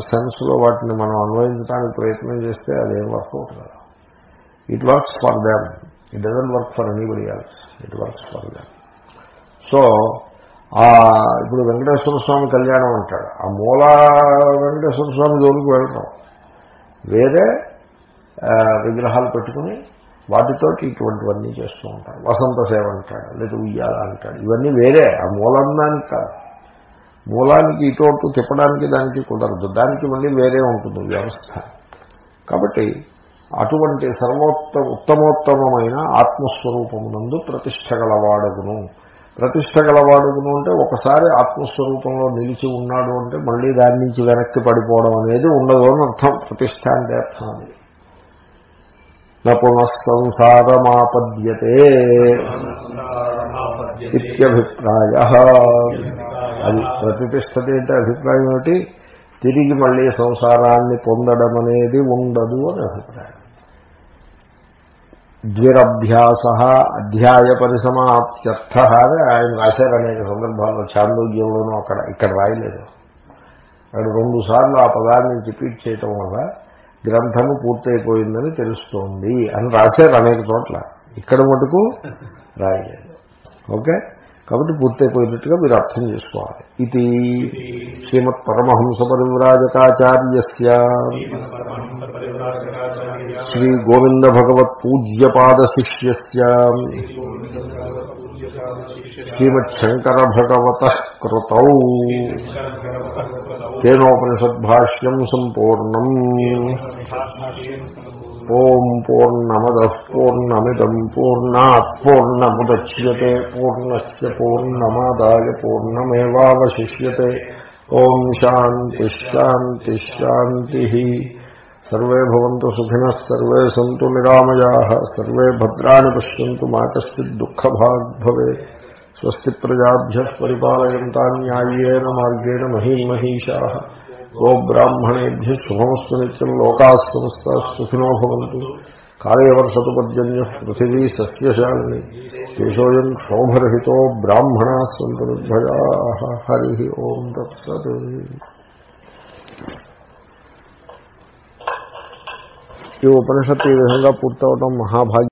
సెన్స్లో వాటిని మనం అన్వయించడానికి ప్రయత్నం చేస్తే అదేం వర్కౌట్ కాదు. It works for them it doesn't work for anybody else it works for them so ఇప్పుడు వెంకటేశ్వర స్వామి కళ్యాణం అంటాడు. ఆ మూల వెంకటేశ్వర స్వామి జోలికి వెళ్ళటం. వేరే విగ్రహాలు పెట్టుకుని వాటితోటి ఇటువంటివన్నీ చేస్తూ ఉంటారు. వసంత సేవ అంటాడు లేదా ఉయ్యాల అంటాడు. ఇవన్నీ వేరే ఆ మూలందానికి కాదు. మూలానికి ఇటు తిప్పడానికి దానికి కుదరదు. దానికి మళ్ళీ వేరే ఉంటుంది వ్యవస్థ. కాబట్టి అటువంటి సర్వోత్త ఉత్తమోత్తమైన ఆత్మస్వరూపమునందు ప్రతిష్ట గలవాడగును. ప్రతిష్ట గలవాడుగును అంటే ఒకసారి ఆత్మస్వరూపంలో నిలిచి ఉన్నాడు అంటే మళ్ళీ దాని నుంచి వెనక్కి పడిపోవడం అనేది ఉండదు అని అర్థం. ప్రతిష్ట అంటే అర్థం అది. నపునఃసంసారమాపద్యతే ఇత్యభిప్రాయ. అది ప్రతిష్టత అంటే అభిప్రాయం ఏమిటి? తిరిగి మళ్ళీ సంసారాన్ని పొందడం అనేది ఉండదు అని అభిప్రాయం. ద్విరభ్యాస అధ్యాయ పరిసమాప్త్యర్థ అని ఆయన రాశారు అనేక సందర్భాల్లో. చాందోగ్యంలోనూ అక్కడ ఇక్కడ రాయలేదు. అక్కడ రెండు సార్లు ఆ పదాన్ని రిపీట్ చేయటం వల్ల గ్రంథము పూర్తయిపోయిందని తెలుస్తోంది అని రాశారు అనేక చోట్ల. ఇక్కడ మటుకు రాయలేదు. ఓకే? కాబట్టి పూర్తయిపోయినట్టుగా మీరు అర్థం చేసుకోవాలి. ఇది శ్రీమత్ పరమహంస పరివ్రాజకాచార్యస్య శ్రీ గోవింద భగవత్ పూజ్యపాద శిష్యస్య శ్రీమత్ శంకర భగవత కృతౌ తేనోపనిషద్భాష్యం సంపూర్ణం. ఓం పూర్ణమద పూర్ణమిదం పూర్ణాత్ పూర్ణముద్య పూర్ణస్ పూర్ణమాదాయ పూర్ణమేవాశిష్యతే ఓం శాంతి శాంతి శాంతి. సర్వే భవంతు సుఖినः సర్వే సంతు నిరామయాः సర్వే భద్రాణి పశ్యంతు మా కశ్చిత్ దుఃఖభాగ్ భవేత్. స్వస్తి ప్రజాభ్య పరిపాలయంతా న్యాయ్యేన మార్గేణ మహీమహీషా గోబ్రాహ్మణేభ్య శుభమస్తు నిత్యం లోకా సుఖినో భవంతు. కాళే పర్జన్య పృథివీ సస్యశాలిని. దేశోయం క్షోభరహితో బ్రాహ్మణా సంతు హరి ఓం తత్సత్. ఈ ఉపనిషత్తు ఈ విధంగా పూర్తవడం మహాభాగ్యం.